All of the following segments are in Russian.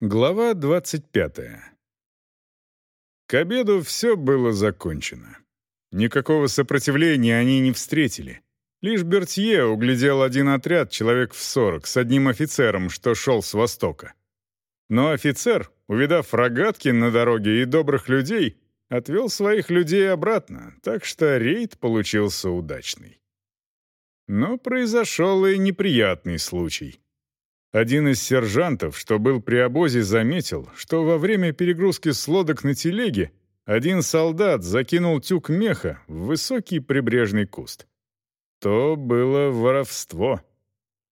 Глава 25. К обеду все было закончено. Никакого сопротивления они не встретили. Лишь Бертье углядел один отряд, человек в сорок, с одним офицером, что шел с востока. Но офицер, увидав рогатки на дороге и добрых людей, отвел своих людей обратно, так что рейд получился удачный. Но произошел и неприятный случай — один из сержантов, что был при обозе, заметил, что во время перегрузки с лодок на телеге один солдат закинул тюк меха в высокий прибрежный куст. То было воровство.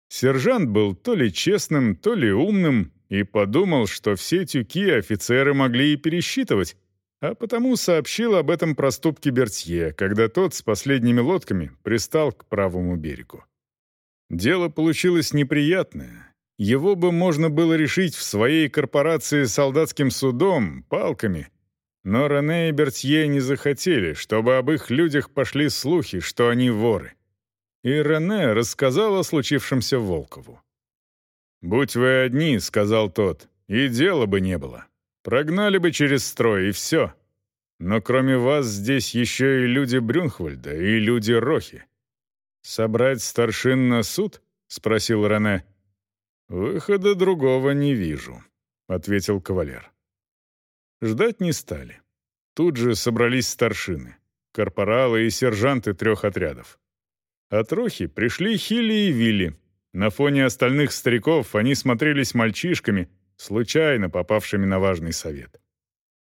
Сержант был то ли честным, то ли умным и подумал, что все тюки офицеры могли и пересчитывать, а потому сообщил об этом проступке Бертье, когда тот с последними лодками пристал к правому берегу. Дело получилось неприятное, его бы можно было решить в своей корпорации солдатским судом, палками. Но Рене и Бертье не захотели, чтобы об их людях пошли слухи, что они воры. И Рене рассказал о случившемся Волкову. «Будь вы одни», — сказал тот, — «и дела бы не было. Прогнали бы через строй, и все. Но кроме вас здесь еще и люди Брюнхвальда, и люди Рохи». «Собрать старшин на суд?» — спросил Рене. «Выхода другого не вижу», — ответил кавалер. Ждать не стали. Тут же собрались старшины, корпоралы и сержанты трех отрядов. От Рохи пришли Хилли и Вилли. На фоне остальных стариков они смотрелись мальчишками, случайно попавшими на важный совет.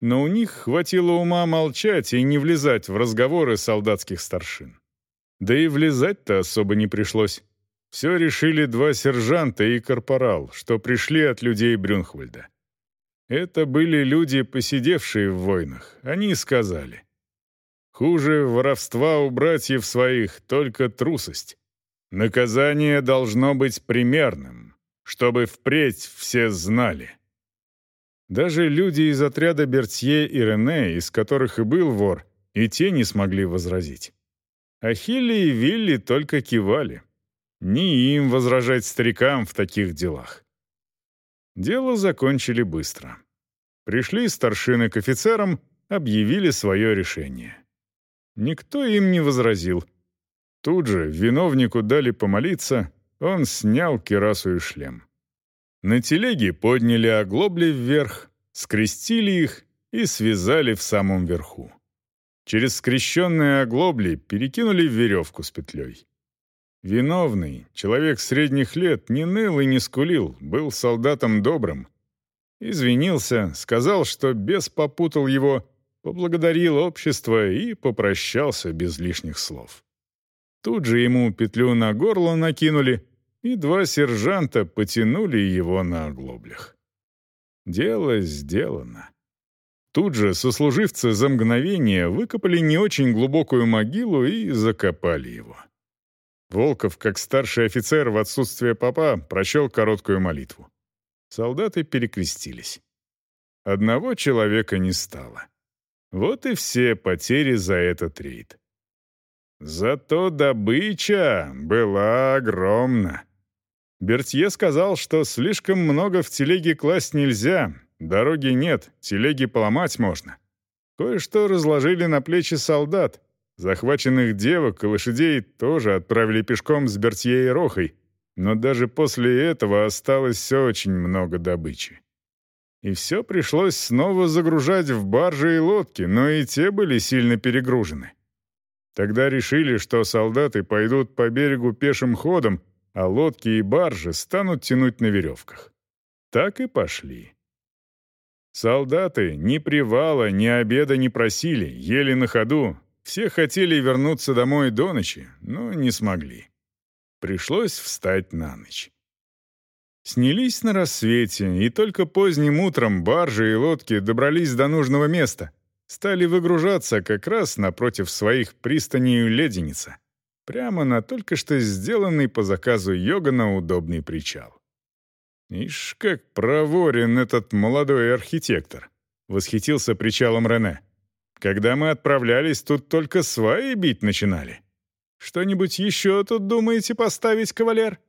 Но у них хватило ума молчать и не влезать в разговоры солдатских старшин. Да и влезать-то особо не пришлось. Все решили два сержанта и корпорал, что пришли от людей Брюнхвальда. Это были люди, посидевшие в войнах. Они сказали. «Хуже воровства у братьев своих только трусость. Наказание должно быть примерным, чтобы впредь все знали». Даже люди из отряда Бертье и Рене, из которых и был вор, и те не смогли возразить. Ахилли и Вилли только кивали. Не им возражать старикам в таких делах. Дело закончили быстро. Пришли старшины к офицерам, объявили свое решение. Никто им не возразил. Тут же виновнику дали помолиться, он снял кирасу и шлем. На телеге подняли оглобли вверх, скрестили их и связали в самом верху. Через скрещенные оглобли перекинули веревку с петлей. Виновный, человек средних лет, не ныл и не скулил, был солдатом добрым. Извинился, сказал, что бес попутал его, поблагодарил общество и попрощался без лишних слов. Тут же ему петлю на горло накинули, и два сержанта потянули его на оглоблях. Дело сделано. Тут же сослуживцы за мгновение выкопали не очень глубокую могилу и закопали его. Волков, как старший офицер в отсутствие папа, прочел короткую молитву. Солдаты перекрестились. Одного человека не стало. Вот и все потери за этот рейд. Зато добыча была огромна. Бертье сказал, что слишком много в телеге класть нельзя, дороги нет, телеги поломать можно. Кое-что разложили на плечи солдат, Захваченных девок и лошадей тоже отправили пешком с Бертье и Рохой, но даже после этого осталось очень много добычи. И все пришлось снова загружать в баржи и лодки, но и те были сильно перегружены. Тогда решили, что солдаты пойдут по берегу пешим ходом, а лодки и баржи станут тянуть на веревках. Так и пошли. Солдаты ни привала, ни обеда не просили, ели на ходу, все хотели вернуться домой до ночи, но не смогли. Пришлось встать на ночь. Снялись на рассвете, и только поздним утром баржи и лодки добрались до нужного места. Стали выгружаться как раз напротив своих пристаней леденица. Прямо на только что сделанный по заказу Йогана удобный причал. «Ишь, как проворен этот молодой архитектор!» — восхитился причалом Рене. Когда мы отправлялись, тут только сваи бить начинали. Что-нибудь еще тут думаете поставить, кавалер?»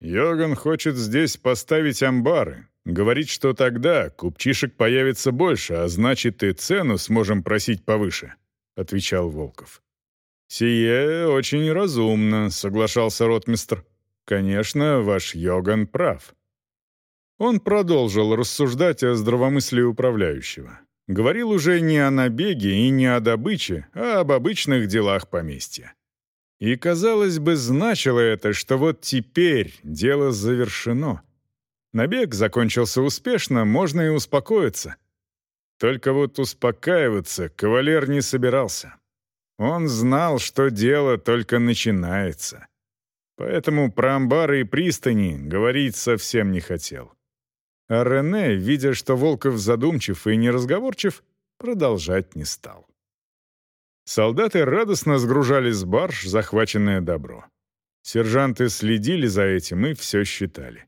«Йоган хочет здесь поставить амбары, Говорит, что тогда купчишек появится больше, а значит и цену сможем просить повыше», — отвечал Волков. «Сие очень разумно», — соглашался ротмистр. «Конечно, ваш Йоган прав». Он продолжил рассуждать о здравомыслии управляющего. Говорил уже не о набеге и не о добыче, а об обычных делах поместья. И, казалось бы, значило это, что вот теперь дело завершено. Набег закончился успешно, можно и успокоиться. Только вот успокаиваться кавалер не собирался. Он знал, что дело только начинается. Поэтому про амбары и пристани говорить совсем не хотел. А Рене, видя, что Волков задумчив и неразговорчив, продолжать не стал. Солдаты радостно сгружали с барж захваченное добро. Сержанты следили за этим и все считали.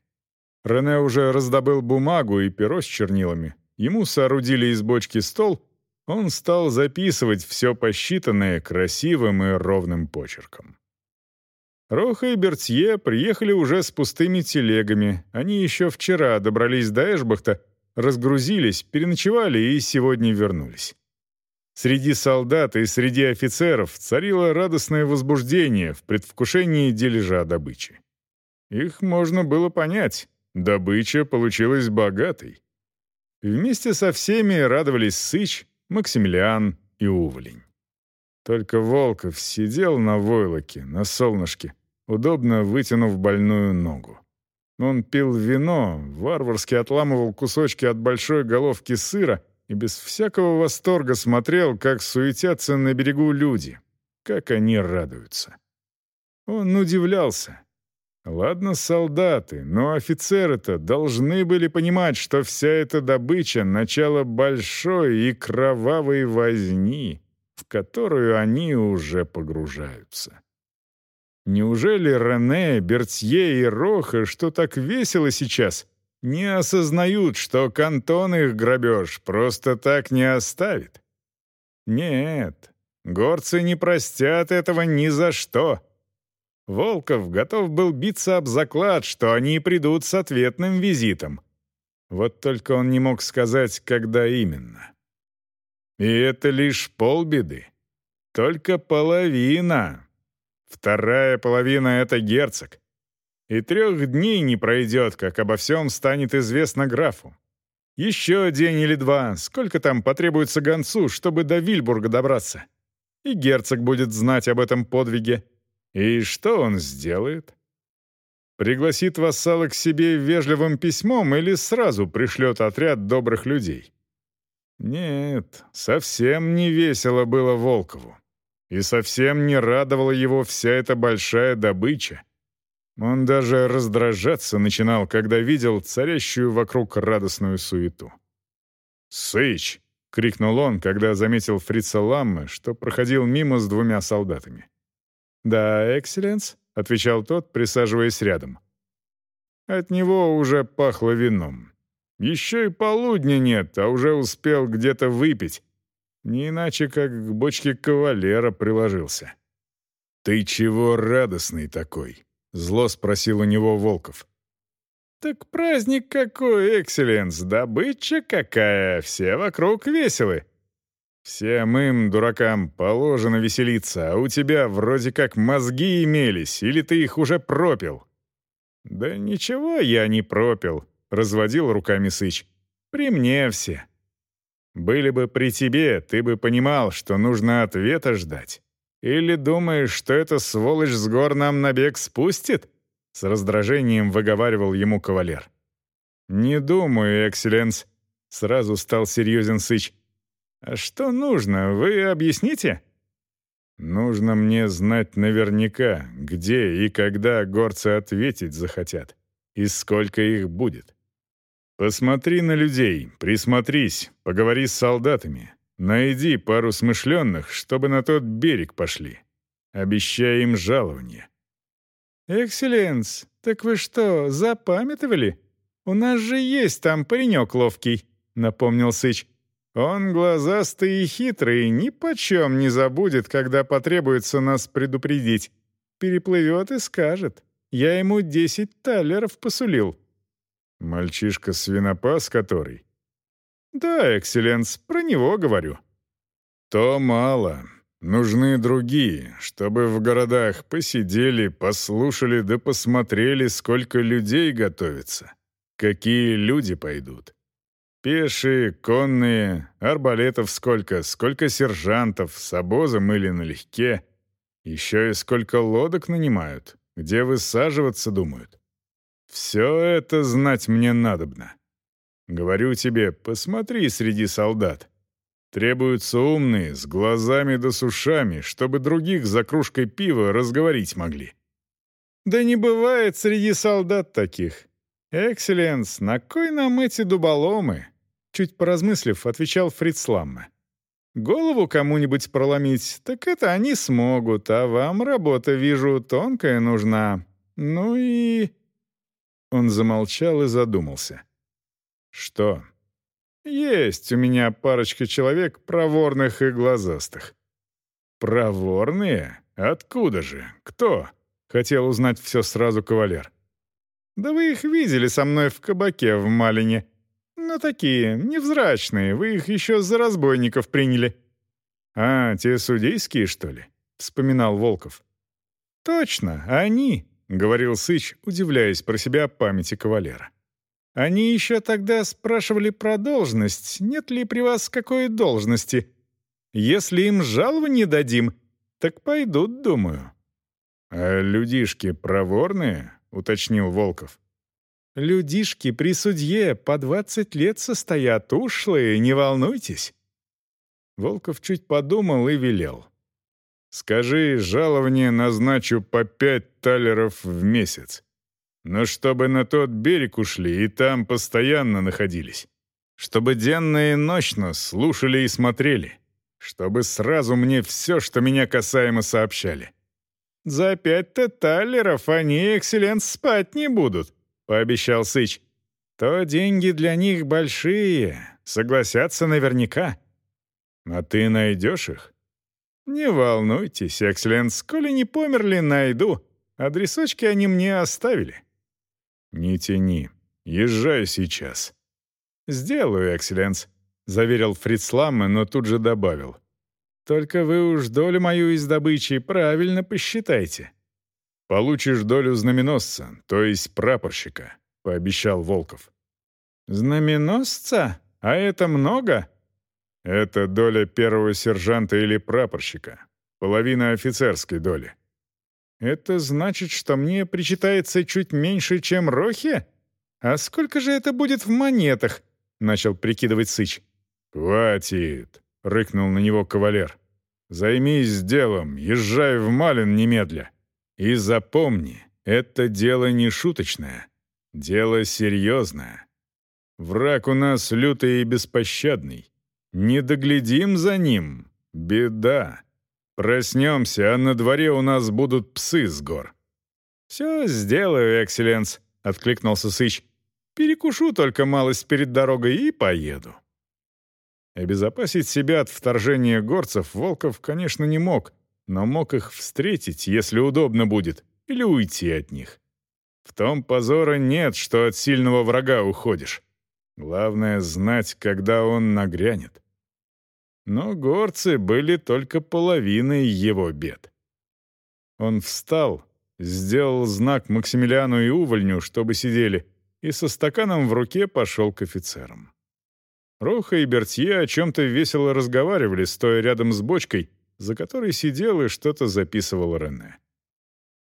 Рене уже раздобыл бумагу и перо с чернилами. Ему соорудили из бочки стол, он стал записывать все посчитанное красивым и ровным почерком. Роха и Бертье приехали уже с пустыми телегами. Они еще вчера добрались до Эшбахта, разгрузились, переночевали и сегодня вернулись. Среди солдат и среди офицеров царило радостное возбуждение в предвкушении дележа добычи. Их можно было понять. Добыча получилась богатой. Вместе со всеми радовались Сыч, Максимилиан и Уволень. Только Волков сидел на войлоке, на солнышке, удобно вытянув больную ногу. Он пил вино, варварски отламывал кусочки от большой головки сыра и без всякого восторга смотрел, как суетятся на берегу люди, как они радуются. Он удивлялся. Ладно, солдаты, но офицеры-то должны были понимать, что вся эта добыча — начало большой и кровавой возни, в которую они уже погружаются. Неужели Рене, Бертье и Роха, что так весело сейчас, не осознают, что кантон их грабеж просто так не оставит? Нет, горцы не простят этого ни за что. Волков готов был биться об заклад, что они придут с ответным визитом. Вот только он не мог сказать, когда именно. И это лишь полбеды. Только половина, Вторая половина — это герцог. И трех дней не пройдет, как обо всем станет известно графу. Еще день или два, сколько там потребуется гонцу, чтобы до Вильбурга добраться. И герцог будет знать об этом подвиге. И что он сделает? Пригласит вассала к себе вежливым письмом или сразу пришлет отряд добрых людей? Нет, совсем не весело было Волкову. И совсем не радовала его вся эта большая добыча. Он даже раздражаться начинал, когда видел царящую вокруг радостную суету. «Сыч!» — крикнул он, когда заметил фрица Ламмы, что проходил мимо с двумя солдатами. «Да, экселленс», — отвечал тот, присаживаясь рядом. От него уже пахло вином. Еще и полудня нет, а уже успел где-то выпить, не иначе, как к бочке кавалера приложился. «Ты чего радостный такой?» — зло спросил у него Волков. «Так праздник какой, экселленс, добыча какая, все вокруг веселы. Всем им, дуракам, положено веселиться, а у тебя вроде как мозги имелись, или ты их уже пропил?» «Да ничего я не пропил», — разводил руками Сыч. «При мне все. Были бы при тебе, ты бы понимал, что нужно ответа ждать. Или думаешь, что эта сволочь с гор нам набег спустит?» С раздражением выговаривал ему кавалер. «Не думаю, экселленс», — сразу стал серьезен Сыч. «А что нужно, вы объясните?» «Нужно мне знать наверняка, где и когда горцы ответить захотят, и сколько их будет. Посмотри на людей, присмотрись, поговори с солдатами. Найди пару смышленных, чтобы на тот берег пошли. Обещай им жалование». «Экселленс, так вы что, запамятовали? У нас же есть там паренек ловкий», — напомнил Сыч. «Он глазастый и хитрый, ни почем не забудет, когда потребуется нас предупредить. Переплывет и скажет. Я ему десять талеров посулил». Мальчишка-свинопас который? Да, экселленс, про него говорю. То мало. Нужны другие, чтобы в городах посидели, послушали да посмотрели, сколько людей готовится. Какие люди пойдут. Пешие, конные, арбалетов сколько, сколько сержантов, с обозом или налегке. Еще и сколько лодок нанимают, где высаживаться думают. Все это знать мне надобно. Говорю тебе, посмотри среди солдат. Требуются умные, с глазами да с ушами, чтобы других за кружкой пива разговорить могли. Да не бывает среди солдат таких. «Экселленс, на кой нам эти дуболомы?» Чуть поразмыслив, отвечал Фриц Ламме. «Голову кому-нибудь проломить, так это они смогут, а вам работа, вижу, тонкая нужна. Ну и...» Он замолчал и задумался. «Что?» «Есть у меня парочка человек проворных и глазастых». «Проворные? Откуда же? Кто?» — хотел узнать все сразу кавалер. «Да вы их видели со мной в кабаке в Малине. Ну, такие, невзрачные, вы их еще за разбойников приняли». «А, те судейские, что ли?» — вспоминал Волков. «Точно, они», — говорил Сыч, удивляясь про себя памяти кавалера. «Они еще тогда спрашивали про должность, нет ли при вас какой должности. Если им жалование дадим, так пойдут, думаю». «А людишки проворные?» — уточнил Волков. «Людишки при судье по двадцать лет состоят, ушлые, не волнуйтесь». Волков чуть подумал и велел. Скажи, жалование назначу по пять талеров в месяц. Но чтобы на тот берег ушли и там постоянно находились. Чтобы денно и ночно слушали и смотрели. Чтобы сразу мне все, что меня касаемо, сообщали. «За пять-то талеров они, экселленс, спать не будут», — пообещал Сыч. «То деньги для них большие, согласятся наверняка». «А ты найдешь их?» «Не волнуйтесь, экселленс, коли не померли, найду. Адресочки они мне оставили». «Не тяни. Езжай сейчас». «Сделаю, экселленс», — заверил Фрицламме, но тут же добавил. «Только вы уж долю мою из добычи правильно посчитайте». «Получишь долю знаменосца, то есть прапорщика», — пообещал Волков. «Знаменосца? А это много?» Это доля первого сержанта или прапорщика. Половина офицерской доли. Это значит, что мне причитается чуть меньше, чем Рохе? А сколько же это будет в монетах? Начал прикидывать Сыч. «Хватит!» — рыкнул на него кавалер. «Займись делом, езжай в Малин немедля. И запомни, это дело не шуточное, дело серьезное. Враг у нас лютый и беспощадный. Не доглядим за ним. Беда. Проснемся, а на дворе у нас будут псы с гор». «Все сделаю, экселленс», — откликнулся Сыч. «Перекушу только малость перед дорогой и поеду». Обезопасить себя от вторжения горцев Волков, конечно, не мог, но мог их встретить, если удобно будет, или уйти от них. В том позора нет, что от сильного врага уходишь. Главное — знать, когда он нагрянет. Но горцы были только половиной его бед. Он встал, сделал знак Максимилиану и Увольню, чтобы сидели, и со стаканом в руке пошел к офицерам. Роха и Бертье о чем-то весело разговаривали, стоя рядом с бочкой, за которой сидел и что-то записывал Рене.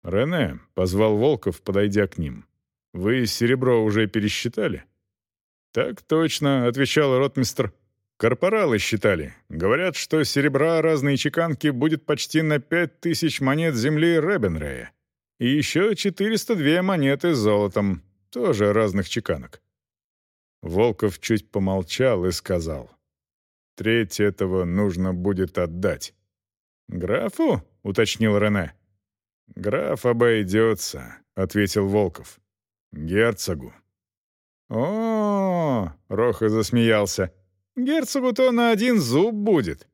«Рене», — позвал Волков, подойдя к ним, — «вы серебро уже пересчитали?» «Так точно», — отвечал ротмистр. «Корпоралы считали. Говорят, что серебра разной чеканки будет почти на пять тысяч монет земли Ребенрея. И еще 402 монеты с золотом, тоже разных чеканок». Волков чуть помолчал и сказал. «Треть этого нужно будет отдать». «Графу?» — уточнил Рене. «Граф обойдется», — ответил Волков. «Герцогу». «О, Роха засмеялся. «Герцогу-то на один зуб будет».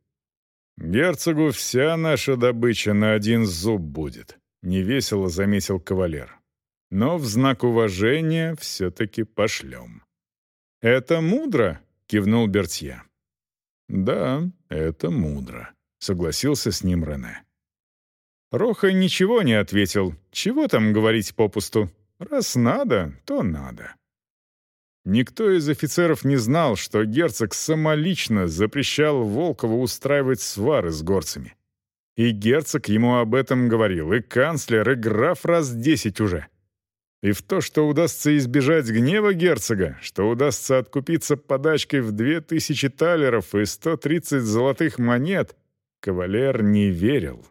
«Герцогу вся наша добыча на один зуб будет», — невесело заметил кавалер. но в знак уважения все-таки пошлем». «Это мудро», — кивнул Бертье. «Да, это мудро», — согласился с ним Рене. Роха ничего не ответил. Чего там говорить попусту? Раз надо, то надо. Никто из офицеров не знал, что герцог самолично запрещал Волкову устраивать свары с горцами. И герцог ему об этом говорил, и канцлер, и граф раз десять уже. И в то, что удастся избежать гнева герцога, что удастся откупиться подачкой в две тысячи талеров и сто тридцать золотых монет, кавалер не верил.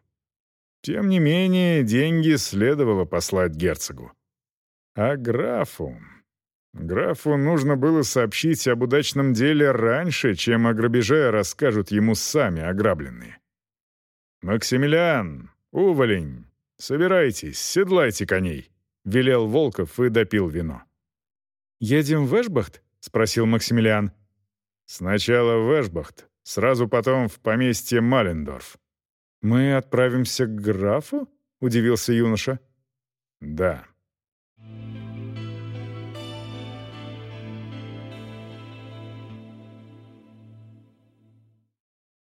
Тем не менее, деньги следовало послать герцогу. А графу... Графу нужно было сообщить об удачном деле раньше, чем о грабеже расскажут ему сами ограбленные. «Максимилиан, уволень, собирайтесь, седлайте коней», — велел Волков и допил вино. «Едем в Эшбахт?» — спросил Максимилиан. «Сначала в Эшбахт, сразу потом в поместье Малендорф». «Мы отправимся к графу?» — удивился юноша. «Да»,